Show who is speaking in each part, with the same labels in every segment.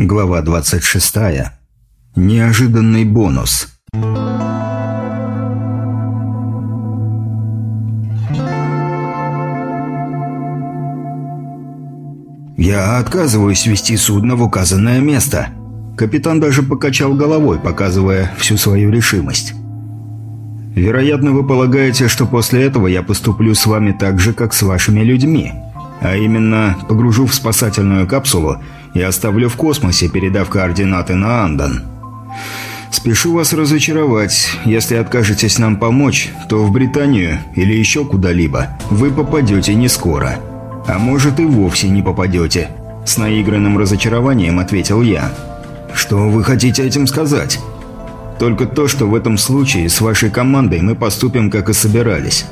Speaker 1: Глава 26. Неожиданный бонус. «Я отказываюсь вести судно в указанное место». Капитан даже покачал головой, показывая всю свою решимость. «Вероятно, вы полагаете, что после этого я поступлю с вами так же, как с вашими людьми. А именно, погружу в спасательную капсулу и оставлю в космосе, передав координаты на Андан. Спешу вас разочаровать. Если откажетесь нам помочь, то в Британию или еще куда-либо вы попадете не скоро. А может и вовсе не попадете. С наигранным разочарованием ответил я. Что вы хотите этим сказать? Только то, что в этом случае с вашей командой мы поступим, как и собирались.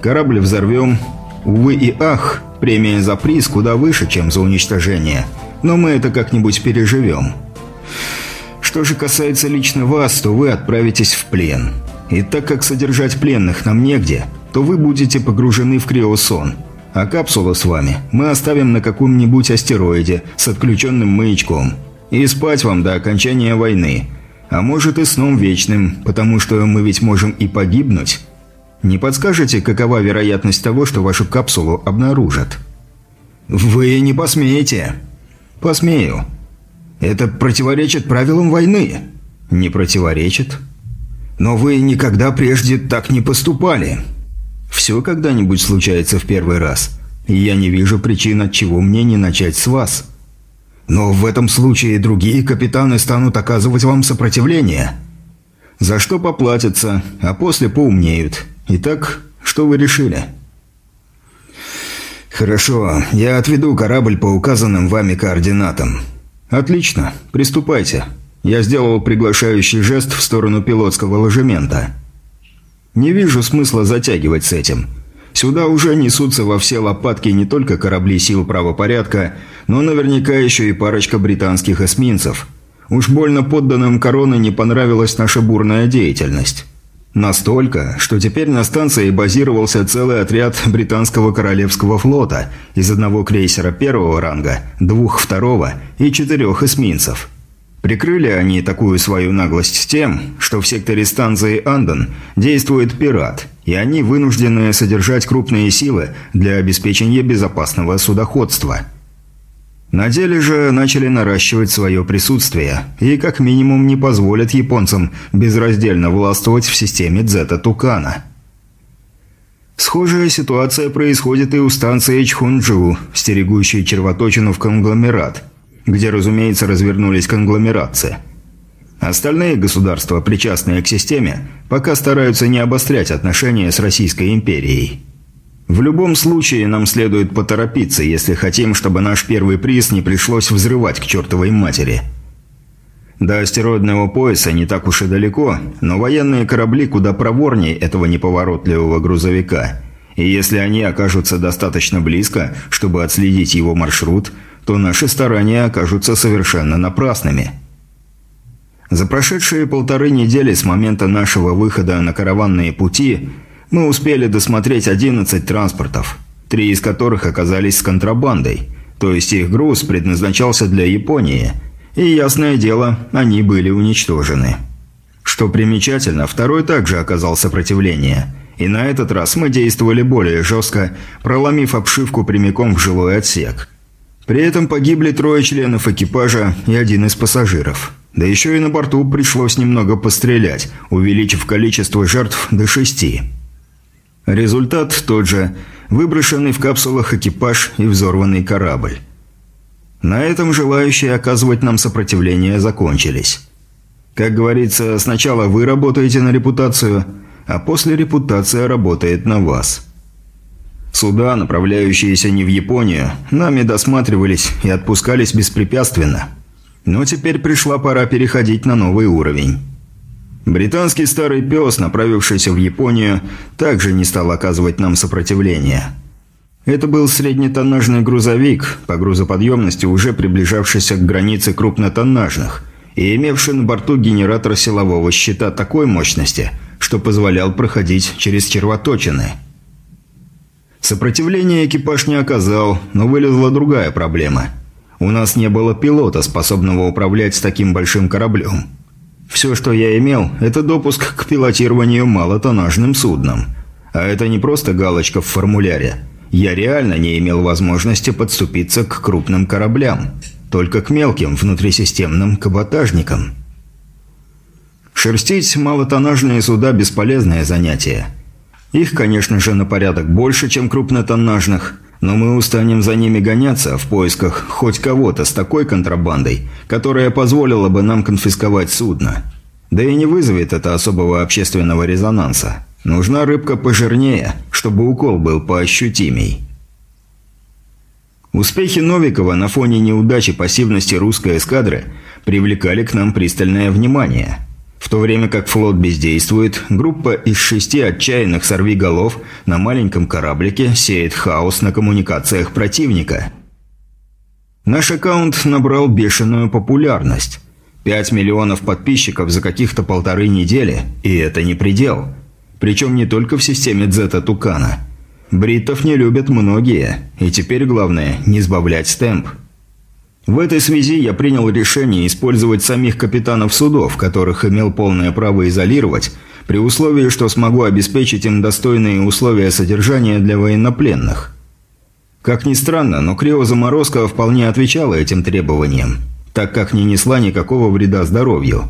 Speaker 1: Корабль взорвем. Увы и ах, премия за приз куда выше, чем за уничтожение – но мы это как-нибудь переживем. Что же касается лично вас, то вы отправитесь в плен. И так как содержать пленных нам негде, то вы будете погружены в криосон. А капсулу с вами мы оставим на каком-нибудь астероиде с отключенным маячком. И спать вам до окончания войны. А может и сном вечным, потому что мы ведь можем и погибнуть. Не подскажете, какова вероятность того, что вашу капсулу обнаружат? «Вы не посмеете!» «Посмею. Это противоречит правилам войны». «Не противоречит. Но вы никогда прежде так не поступали. Все когда-нибудь случается в первый раз, и я не вижу причин, от чего мне не начать с вас. Но в этом случае другие капитаны станут оказывать вам сопротивление. За что поплатятся, а после поумнеют. Итак, что вы решили?» «Хорошо, я отведу корабль по указанным вами координатам». «Отлично, приступайте». Я сделал приглашающий жест в сторону пилотского ложемента. «Не вижу смысла затягивать с этим. Сюда уже несутся во все лопатки не только корабли сил правопорядка, но наверняка еще и парочка британских эсминцев. Уж больно подданным короны не понравилась наша бурная деятельность». Настолько, что теперь на станции базировался целый отряд британского королевского флота из одного крейсера первого ранга, двух второго и четырех эсминцев. Прикрыли они такую свою наглость тем, что в секторе станции Андон действует пират, и они вынуждены содержать крупные силы для обеспечения безопасного судоходства – на деле же начали наращивать свое присутствие и как минимум не позволят японцам безраздельно властвовать в системе Дзета-Тукана. Схожая ситуация происходит и у станции Чхунджу, стерегущей червоточину в конгломерат, где, разумеется, развернулись конгломератцы. Остальные государства, причастные к системе, пока стараются не обострять отношения с Российской империей. В любом случае, нам следует поторопиться, если хотим, чтобы наш первый приз не пришлось взрывать к чертовой матери. До астероидного пояса не так уж и далеко, но военные корабли куда проворнее этого неповоротливого грузовика. И если они окажутся достаточно близко, чтобы отследить его маршрут, то наши старания окажутся совершенно напрасными. За прошедшие полторы недели с момента нашего выхода на караванные пути – мы успели досмотреть 11 транспортов, три из которых оказались с контрабандой, то есть их груз предназначался для Японии, и, ясное дело, они были уничтожены. Что примечательно, второй также оказал сопротивление, и на этот раз мы действовали более жестко, проломив обшивку прямиком в жилой отсек. При этом погибли трое членов экипажа и один из пассажиров. Да еще и на борту пришлось немного пострелять, увеличив количество жертв до шести. Результат тот же – выброшенный в капсулах экипаж и взорванный корабль. На этом желающие оказывать нам сопротивление закончились. Как говорится, сначала вы работаете на репутацию, а после репутация работает на вас. Суда, направляющиеся не в Японию, нами досматривались и отпускались беспрепятственно. Но теперь пришла пора переходить на новый уровень. Британский старый пес, направившийся в Японию, также не стал оказывать нам сопротивление. Это был среднетоннажный грузовик, по грузоподъемности уже приближавшийся к границе крупнотоннажных, и имевший на борту генератор силового щита такой мощности, что позволял проходить через червоточины. Сопротивления экипаж не оказал, но вылезла другая проблема – У нас не было пилота, способного управлять таким большим кораблем. Все, что я имел, это допуск к пилотированию малотоннажным судном. А это не просто галочка в формуляре. Я реально не имел возможности подступиться к крупным кораблям. Только к мелким внутрисистемным каботажникам. Шерстить малотоннажные суда – бесполезное занятие. Их, конечно же, на порядок больше, чем крупнотоннажных, но мы устанем за ними гоняться в поисках хоть кого-то с такой контрабандой, которая позволила бы нам конфисковать судно. Да и не вызовет это особого общественного резонанса. Нужна рыбка пожирнее, чтобы укол был поощутимей. Успехи Новикова на фоне неудачи пассивности русской эскадры привлекали к нам пристальное внимание – в то время как флот бездействует, группа из шести отчаянных сорвиголов на маленьком кораблике сеет хаос на коммуникациях противника. Наш аккаунт набрал бешеную популярность. Пять миллионов подписчиков за каких-то полторы недели, и это не предел. Причем не только в системе Дзета Тукана. Бриттов не любят многие, и теперь главное – не сбавлять темп. В этой связи я принял решение использовать самих капитанов судов, которых имел полное право изолировать, при условии, что смогу обеспечить им достойные условия содержания для военнопленных. Как ни странно, но криозаморозка вполне отвечала этим требованиям, так как не несла никакого вреда здоровью.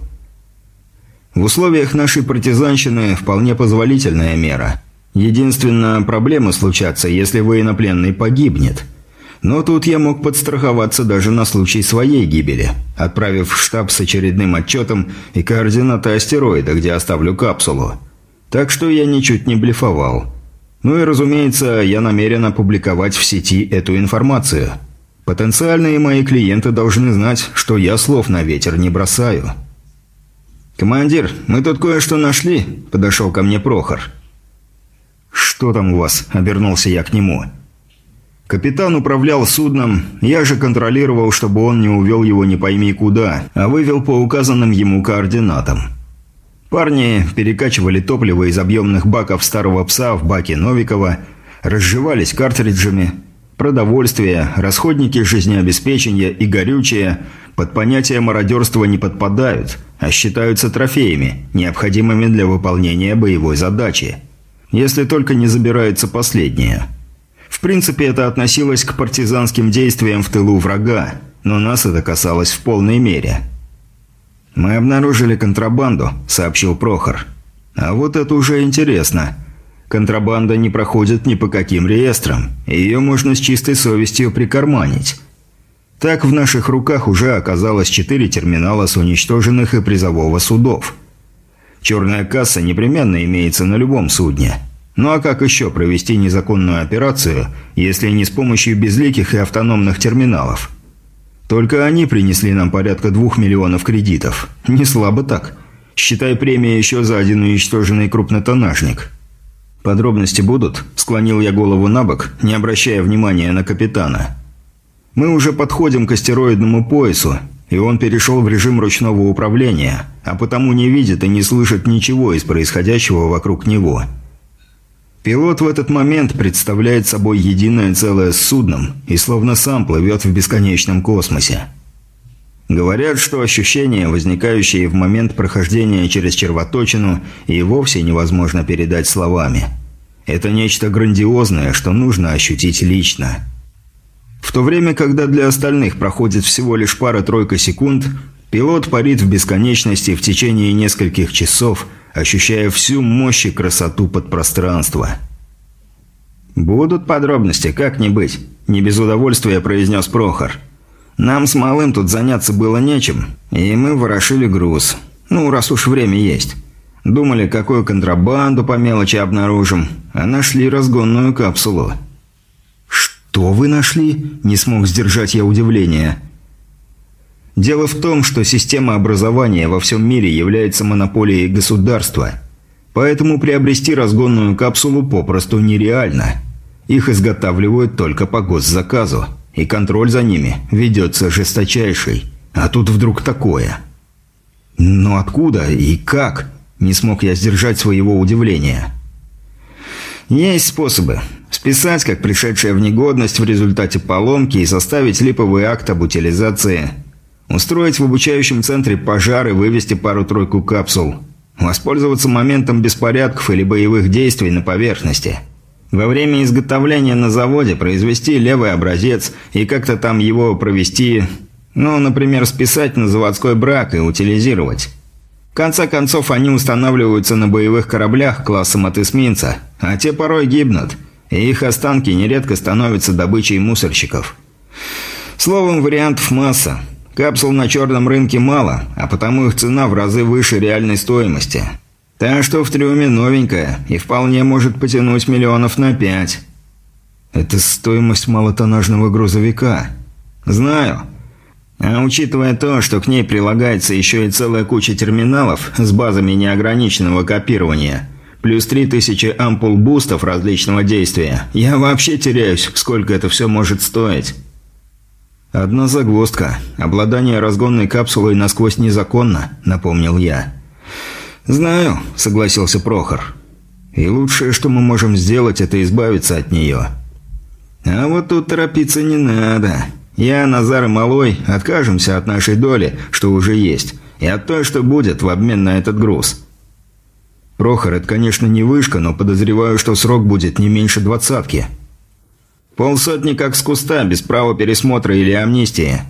Speaker 1: В условиях нашей партизанщины вполне позволительная мера. Единственная проблема случаться, если военнопленный погибнет – но тут я мог подстраховаться даже на случай своей гибели, отправив в штаб с очередным отчетом и координаты астероида, где оставлю капсулу. Так что я ничуть не блефовал. Ну и, разумеется, я намерен опубликовать в сети эту информацию. Потенциальные мои клиенты должны знать, что я слов на ветер не бросаю. «Командир, мы тут кое-что нашли», – подошел ко мне Прохор. «Что там у вас?» – обернулся я к нему. «Командир». Капитан управлял судном, я же контролировал, чтобы он не увел его не пойми куда, а вывел по указанным ему координатам. Парни перекачивали топливо из объемных баков старого пса в баки Новикова, разжевались картриджами, продовольствие, расходники жизнеобеспечения и горючее под понятие мародерства не подпадают, а считаются трофеями, необходимыми для выполнения боевой задачи. Если только не забирается последнее – в принципе, это относилось к партизанским действиям в тылу врага, но нас это касалось в полной мере. «Мы обнаружили контрабанду», — сообщил Прохор. «А вот это уже интересно. Контрабанда не проходит ни по каким реестрам, ее можно с чистой совестью прикарманить». Так в наших руках уже оказалось четыре терминала с уничтоженных и призового судов. Черная касса непременно имеется на любом судне – ну а как еще провести незаконную операцию, если не с помощью безликих и автономных терминалов? Только они принесли нам порядка двух миллионов кредитов. Не слабо так. Считай премия еще за один уничтоженный крупнотоннажник. «Подробности будут?» – склонил я голову на бок, не обращая внимания на капитана. «Мы уже подходим к астероидному поясу, и он перешел в режим ручного управления, а потому не видит и не слышит ничего из происходящего вокруг него». Пилот в этот момент представляет собой единое целое с судном и словно сам плывет в бесконечном космосе. Говорят, что ощущения, возникающие в момент прохождения через червоточину, и вовсе невозможно передать словами. Это нечто грандиозное, что нужно ощутить лично. В то время, когда для остальных проходит всего лишь пара-тройка секунд, пилот парит в бесконечности в течение нескольких часов – ощущая всю мощь и красоту подпространства. «Будут подробности, как не быть», – не без удовольствия произнес Прохор. «Нам с малым тут заняться было нечем, и мы ворошили груз. Ну, раз уж время есть. Думали, какую контрабанду по мелочи обнаружим, а нашли разгонную капсулу». «Что вы нашли?» – не смог сдержать я удивление. Дело в том, что система образования во всем мире является монополией государства. Поэтому приобрести разгонную капсулу попросту нереально. Их изготавливают только по госзаказу, и контроль за ними ведется жесточайший. А тут вдруг такое. Но откуда и как? Не смог я сдержать своего удивления. Есть способы. Списать как пришедшая в негодность в результате поломки и составить липовый акт об утилизации. Устроить в обучающем центре пожар и вывести пару-тройку капсул. Воспользоваться моментом беспорядков или боевых действий на поверхности. Во время изготовления на заводе произвести левый образец и как-то там его провести, ну, например, списать на заводской брак и утилизировать. В конце концов, они устанавливаются на боевых кораблях классом от эсминца, а те порой гибнут – и их останки нередко становятся добычей мусорщиков. Словом, вариантов масса. Капсул на черном рынке мало, а потому их цена в разы выше реальной стоимости. Та, что в трюме новенькая, и вполне может потянуть миллионов на пять. Это стоимость малотоннажного грузовика. Знаю. А учитывая то, что к ней прилагается еще и целая куча терминалов с базами неограниченного копирования – плюс 3000 ампул бустов различного действия. Я вообще теряюсь, сколько это все может стоить. «Одна загвоздка. Обладание разгонной капсулой насквозь незаконно», — напомнил я. «Знаю», — согласился Прохор. «И лучшее, что мы можем сделать, это избавиться от нее». «А вот тут торопиться не надо. Я, Назар и Малой откажемся от нашей доли, что уже есть, и от той, что будет в обмен на этот груз. Прохор, это, конечно, не вышка, но подозреваю, что срок будет не меньше двадцатки. Полсотни как с куста, без права пересмотра или амнистии.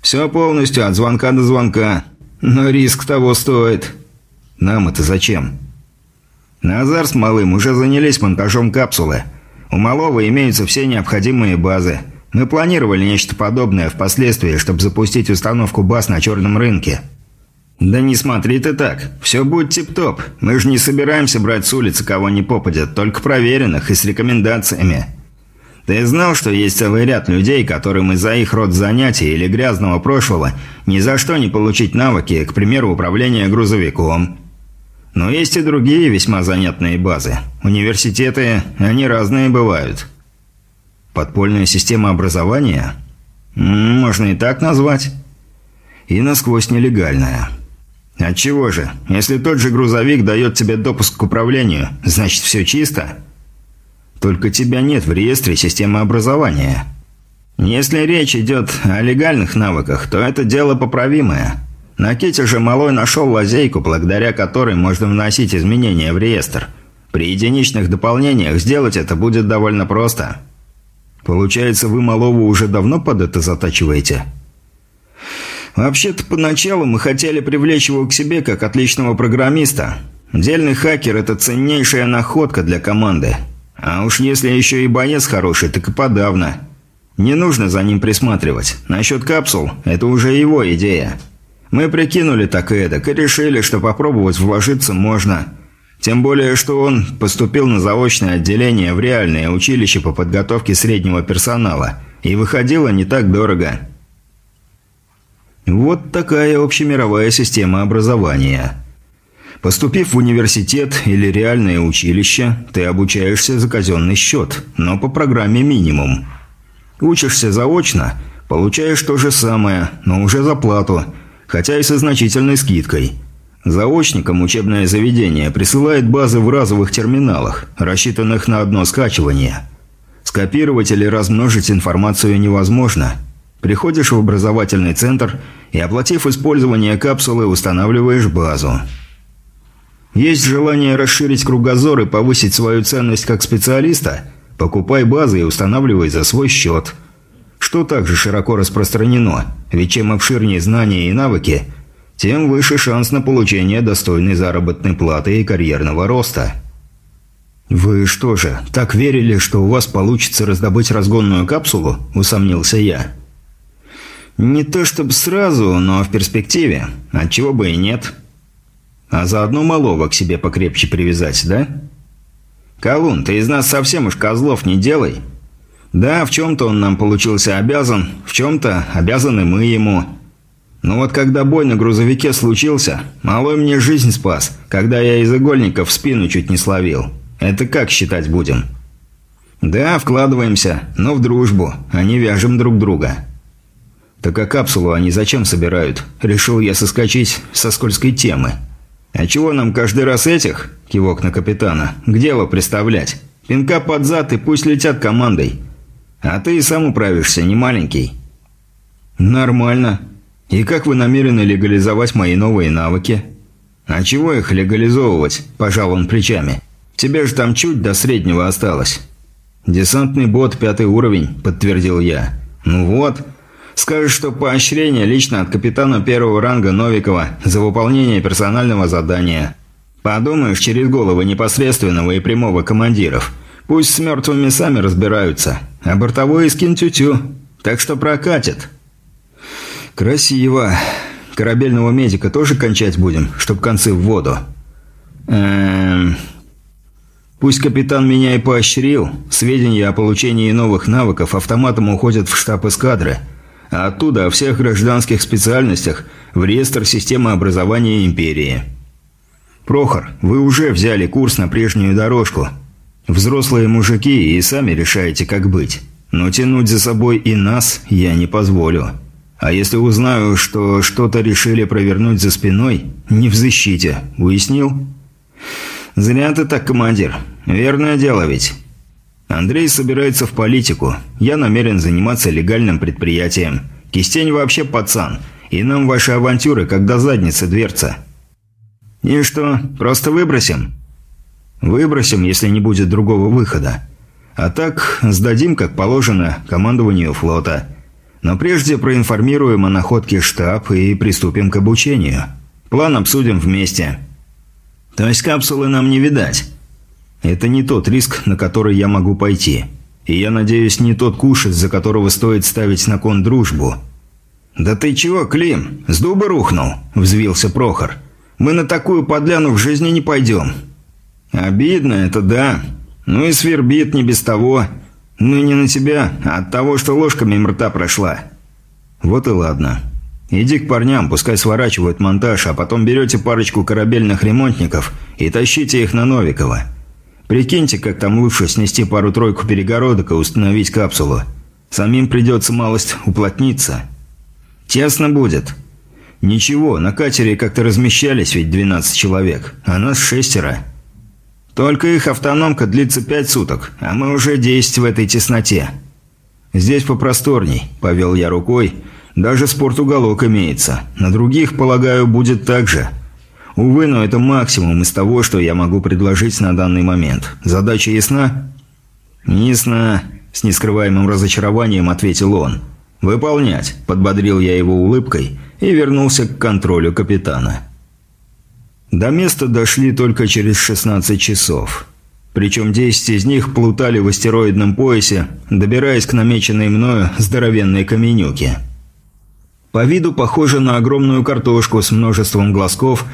Speaker 1: Все полностью, от звонка до звонка. Но риск того стоит. Нам это зачем? Назар с Малым уже занялись монтажом капсулы. У Малого имеются все необходимые базы. Мы планировали нечто подобное впоследствии, чтобы запустить установку баз на черном рынке. «Да не смотри ты так. Все будет тип-топ. Мы же не собираемся брать с улицы кого не попадет, только проверенных и с рекомендациями. Ты знал, что есть целый ряд людей, которым из-за их род занятий или грязного прошлого ни за что не получить навыки, к примеру, управления грузовиком. Но есть и другие весьма занятные базы. Университеты, они разные бывают». «Подпольная система образования?» «Можно и так назвать». «И насквозь нелегальная». «Отчего же? Если тот же грузовик дает тебе допуск к управлению, значит все чисто?» «Только тебя нет в реестре системы образования». «Если речь идет о легальных навыках, то это дело поправимое. На Ките же Малой нашел лазейку, благодаря которой можно вносить изменения в реестр. При единичных дополнениях сделать это будет довольно просто». «Получается, вы Малову уже давно под это затачиваете?» Вообще-то поначалу мы хотели привлечь его к себе как отличного программиста. Дельный хакер – это ценнейшая находка для команды. А уж если еще и боец хороший, так и подавно. Не нужно за ним присматривать. Насчет капсул – это уже его идея. Мы прикинули так и эдак и решили, что попробовать вложиться можно. Тем более, что он поступил на заочное отделение в реальное училище по подготовке среднего персонала. И выходило не так дорого. Вот такая общемировая система образования. Поступив в университет или реальное училище, ты обучаешься за казенный счет, но по программе минимум. Учишься заочно, получаешь то же самое, но уже за плату, хотя и со значительной скидкой. Заочникам учебное заведение присылает базы в разовых терминалах, рассчитанных на одно скачивание. Скопировать или размножить информацию невозможно – Приходишь в образовательный центр и, оплатив использование капсулы, устанавливаешь базу. Есть желание расширить кругозор и повысить свою ценность как специалиста? Покупай базы и устанавливай за свой счет. Что также широко распространено, ведь чем обширнее знания и навыки, тем выше шанс на получение достойной заработной платы и карьерного роста. «Вы что же, так верили, что у вас получится раздобыть разгонную капсулу?» – усомнился я. Не то чтобы сразу, но в перспективе. Отчего бы и нет. А заодно малого к себе покрепче привязать, да? Колун, ты из нас совсем уж козлов не делай. Да, в чем-то он нам получился обязан, в чем-то обязаны мы ему. Но вот когда бой на грузовике случился, малой мне жизнь спас, когда я из игольников в спину чуть не словил. Это как считать будем? Да, вкладываемся, но в дружбу, а не вяжем друг друга. «Так а капсулу они зачем собирают?» Решил я соскочить со скользкой темы. «А чего нам каждый раз этих?» – кивок на капитана. «К делу представлять. Пинка под зад и пусть летят командой. А ты и сам управишься, не маленький». «Нормально. И как вы намерены легализовать мои новые навыки?» «А чего их легализовывать?» – пожал он плечами. «Тебе же там чуть до среднего осталось». «Десантный бот, пятый уровень», – подтвердил я. «Ну вот. Скажешь, что поощрение лично от капитана первого ранга Новикова за выполнение персонального задания. Подумаешь, через головы непосредственного и прямого командиров. Пусть с мертвыми сами разбираются. А бортовой скин тю-тю. Так что прокатит». «Красиво. Корабельного медика тоже кончать будем, чтоб концы в воду?» «Эм...» Пусть капитан меня и поощрил, сведения о получении новых навыков автоматом уходят в штаб эскадры, а оттуда о всех гражданских специальностях в реестр системы образования империи. Прохор, вы уже взяли курс на прежнюю дорожку. Взрослые мужики и сами решаете, как быть. Но тянуть за собой и нас я не позволю. А если узнаю, что что-то решили провернуть за спиной, не в защите. Уяснил? «Зря ты так, командир. Верное дело ведь». «Андрей собирается в политику. Я намерен заниматься легальным предприятием. Кистень вообще пацан. И нам ваши авантюры, когда задница дверца». «И что, просто выбросим?» «Выбросим, если не будет другого выхода. А так, сдадим, как положено, командованию флота. Но прежде проинформируем о находке штаб и приступим к обучению. План обсудим вместе». То есть капсулы нам не видать. Это не тот риск, на который я могу пойти. И я надеюсь, не тот куш, из-за которого стоит ставить на кон дружбу. «Да ты чего, Клим, с дуба рухнул?» – взвился Прохор. «Мы на такую подляну в жизни не пойдем». «Обидно это, да. Ну и свербит не без того. Ну не на тебя, а от того, что ложка мимо рта прошла». «Вот и ладно. Иди к парням, пускай сворачивают монтаж, а потом берете парочку корабельных ремонтников и тащите их на Новикова. Прикиньте, как там лучше снести пару-тройку перегородок и установить капсулу. Самим придется малость уплотниться. Тесно будет. Ничего, на катере как-то размещались ведь 12 человек, а нас шестеро. Только их автономка длится пять суток, а мы уже 10 в этой тесноте. Здесь попросторней, повел я рукой, — даже спортуголок имеется. На других, полагаю, будет так же. Увы, но это максимум из того, что я могу предложить на данный момент. Задача ясна? Ясна, с нескрываемым разочарованием ответил он. «Выполнять», – подбодрил я его улыбкой и вернулся к контролю капитана. До места дошли только через 16 часов. Причем 10 из них плутали в астероидном поясе, добираясь к намеченной мною здоровенной каменюке. По виду похоже на огромную картошку с множеством глазков,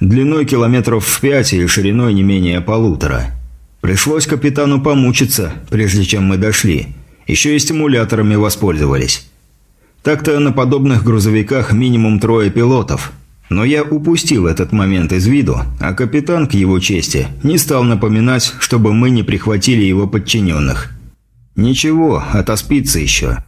Speaker 1: длиной километров в пять и шириной не менее полутора. Пришлось капитану помучиться, прежде чем мы дошли. Еще и стимуляторами воспользовались. Так-то на подобных грузовиках минимум трое пилотов. Но я упустил этот момент из виду, а капитан, к его чести, не стал напоминать, чтобы мы не прихватили его подчиненных. Ничего, отоспится еще.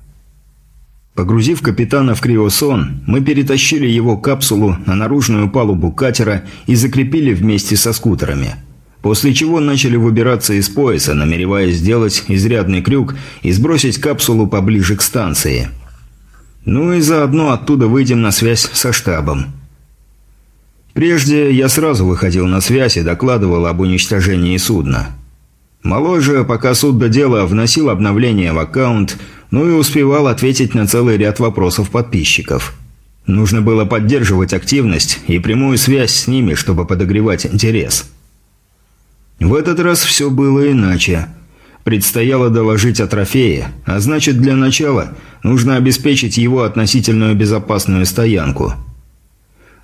Speaker 1: Погрузив капитана в криосон, мы перетащили его капсулу на наружную палубу катера и закрепили вместе со скутерами. После чего начали выбираться из пояса, намереваясь сделать изрядный крюк и сбросить капсулу поближе к станции. Ну и заодно оттуда выйдем на связь со штабом. Прежде я сразу выходил на связь и докладывал об уничтожении судна. Малой же, пока суд до дела, вносил обновление в аккаунт, ну и успевал ответить на целый ряд вопросов подписчиков. Нужно было поддерживать активность и прямую связь с ними, чтобы подогревать интерес. В этот раз все было иначе. Предстояло доложить о трофее, а значит для начала нужно обеспечить его относительную безопасную стоянку.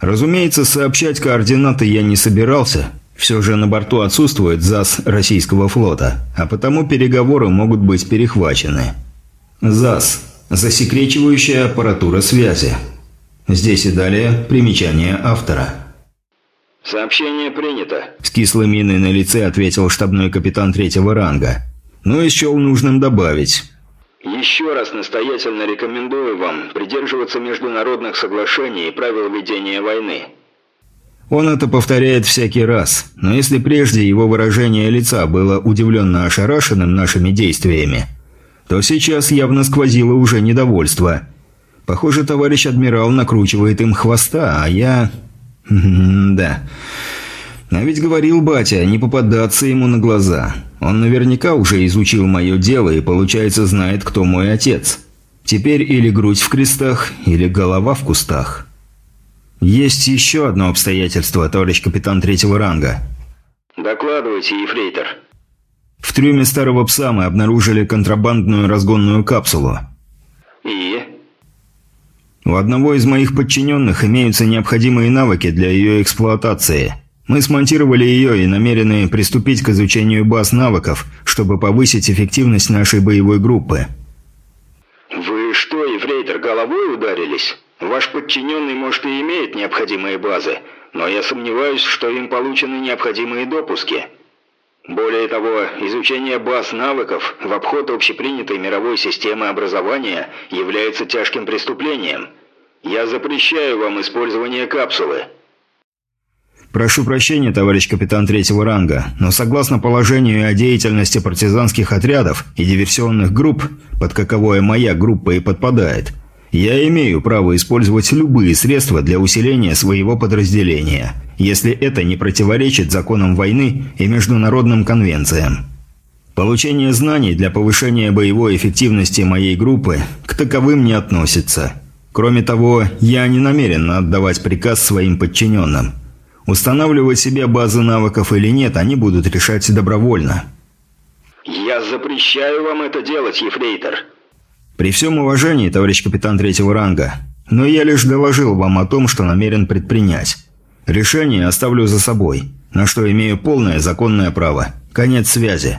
Speaker 1: Разумеется, сообщать координаты я не собирался, все же на борту отсутствует ЗАС российского флота, а потому переговоры могут быть перехвачены. ЗАС – засекречивающая аппаратура связи. Здесь и далее примечание автора.
Speaker 2: «Сообщение принято», –
Speaker 1: с кислой миной на лице ответил штабной капитан третьего ранга. Но ну счел нужным добавить.
Speaker 2: «Еще раз настоятельно рекомендую вам придерживаться международных соглашений и правил ведения войны».
Speaker 1: Он это повторяет всякий раз, но если прежде его выражение лица было удивленно ошарашенным нашими действиями, то сейчас явно сквозило уже недовольство. Похоже, товарищ адмирал накручивает им хвоста, а я... да... А ведь говорил батя, не попадаться ему на глаза. Он наверняка уже изучил мое дело и, получается, знает, кто мой отец. Теперь или грудь в крестах, или голова в кустах. Есть еще одно обстоятельство, товарищ капитан третьего ранга.
Speaker 2: Докладывайте, ефрейтор.
Speaker 1: В трюме старого пса мы обнаружили контрабандную разгонную капсулу.
Speaker 2: И?
Speaker 1: У одного из моих подчиненных имеются необходимые навыки для ее эксплуатации – мы смонтировали ее и намерены приступить к изучению баз навыков, чтобы повысить эффективность нашей боевой группы.
Speaker 2: «Вы что, ефрейтор, головой ударились? Ваш подчиненный, может, и имеет необходимые базы, но я сомневаюсь, что им получены необходимые допуски. Более того, изучение баз навыков в обход общепринятой мировой системы образования является тяжким преступлением. Я запрещаю вам использование капсулы».
Speaker 1: «Прошу прощения, товарищ капитан третьего ранга, но согласно положению о деятельности партизанских отрядов и диверсионных групп, под каковое моя группа и подпадает, я имею право использовать любые средства для усиления своего подразделения, если это не противоречит законам войны и международным конвенциям. Получение знаний для повышения боевой эффективности моей группы к таковым не относится. Кроме того, я не намерен отдавать приказ своим подчиненным – Устанавливать себе базы навыков или нет, они будут решать добровольно.
Speaker 2: «Я запрещаю вам это делать, ефрейтор!»
Speaker 1: «При всем уважении, товарищ капитан третьего ранга, но я лишь доложил вам о том, что намерен предпринять. Решение оставлю за собой, на что имею полное законное право. Конец связи».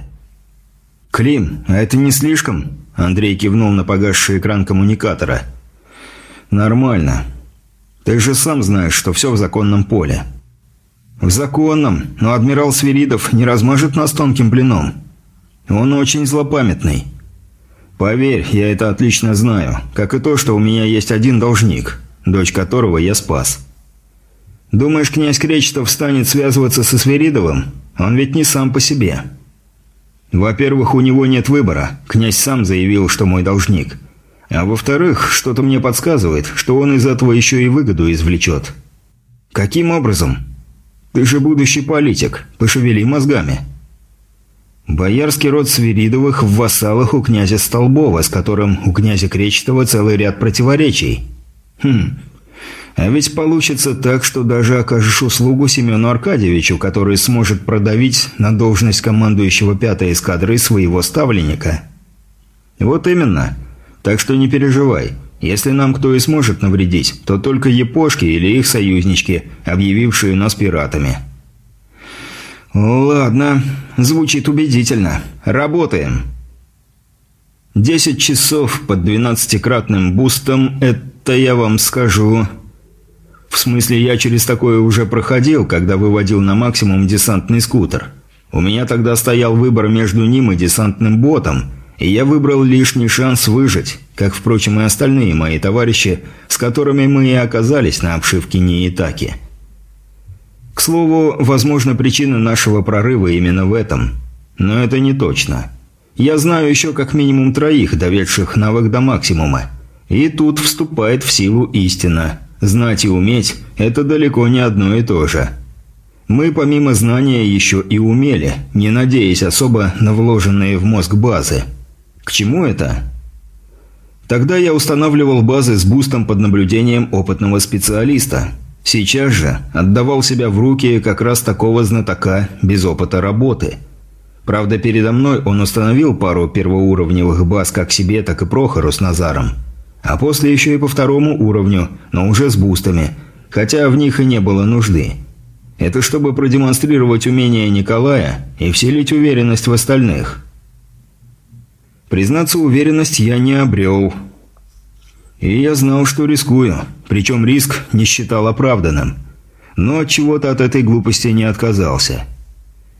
Speaker 1: «Клим, а это не слишком?» Андрей кивнул на погасший экран коммуникатора. «Нормально. Ты же сам знаешь, что все в законном поле». «В законном, но адмирал Свиридов не размажет нас тонким блином. Он очень злопамятный. Поверь, я это отлично знаю, как и то, что у меня есть один должник, дочь которого я спас. Думаешь, князь Кречетов станет связываться со Свиридовым? Он ведь не сам по себе». «Во-первых, у него нет выбора. Князь сам заявил, что мой должник. А во-вторых, что-то мне подсказывает, что он из этого еще и выгоду извлечет». «Каким образом?» Ты же будущий политик. Пошевели мозгами. Боярский род Свиридовых в вассалах у князя Столбова, с которым у князя Кречетова целый ряд противоречий. Хм. А ведь получится так, что даже окажешь услугу Семену Аркадьевичу, который сможет продавить на должность командующего пятой эскадры своего ставленника. Вот именно. Так что не переживай. Если нам кто и сможет навредить, то только япошки или их союзнички, объявившие нас пиратами. Ладно, звучит убедительно. Работаем. Десять часов под двенадцатикратным бустом – это я вам скажу. В смысле, я через такое уже проходил, когда выводил на максимум десантный скутер. У меня тогда стоял выбор между ним и десантным ботом – и я выбрал лишний шанс выжить, как, впрочем, и остальные мои товарищи, с которыми мы и оказались на обшивке Ниитаки. К слову, возможно, причина нашего прорыва именно в этом. Но это не точно. Я знаю еще как минимум троих, доведших навык до максимума. И тут вступает в силу истина. Знать и уметь – это далеко не одно и то же. Мы помимо знания еще и умели, не надеясь особо на вложенные в мозг базы – к чему это? Тогда я устанавливал базы с бустом под наблюдением опытного специалиста. Сейчас же отдавал себя в руки как раз такого знатока без опыта работы. Правда, передо мной он установил пару первоуровневых баз как себе, так и Прохору с Назаром. А после еще и по второму уровню, но уже с бустами, хотя в них и не было нужды. Это чтобы продемонстрировать умение Николая и вселить уверенность в остальных – Признаться, уверенность я не обрел. И я знал, что рискую, причем риск не считал оправданным. Но от чего-то от этой глупости не отказался.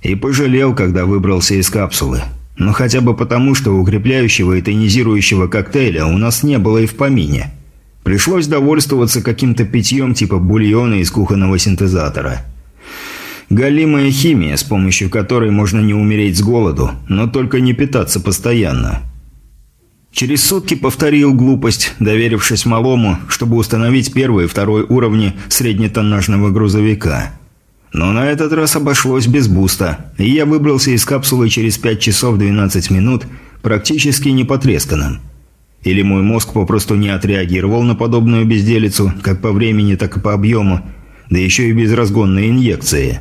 Speaker 1: И пожалел, когда выбрался из капсулы. Но хотя бы потому, что укрепляющего и тонизирующего коктейля у нас не было и в помине. Пришлось довольствоваться каким-то питьем типа бульона из кухонного синтезатора. Галимая химия, с помощью которой можно не умереть с голоду, но только не питаться постоянно. Через сутки повторил глупость, доверившись малому, чтобы установить первый и второй уровни среднетоннажного грузовика. Но на этот раз обошлось без буста, и я выбрался из капсулы через 5 часов 12 минут практически непотресканным. Или мой мозг попросту не отреагировал на подобную безделицу, как по времени, так и по объему, да еще и без разгонной инъекции.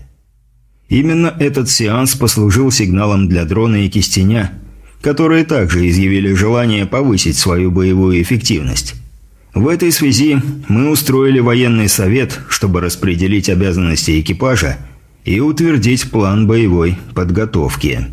Speaker 1: Именно этот сеанс послужил сигналом для дрона и кистеня, которые также изъявили желание повысить свою боевую эффективность. В этой связи мы устроили военный совет, чтобы распределить обязанности экипажа и утвердить план боевой подготовки.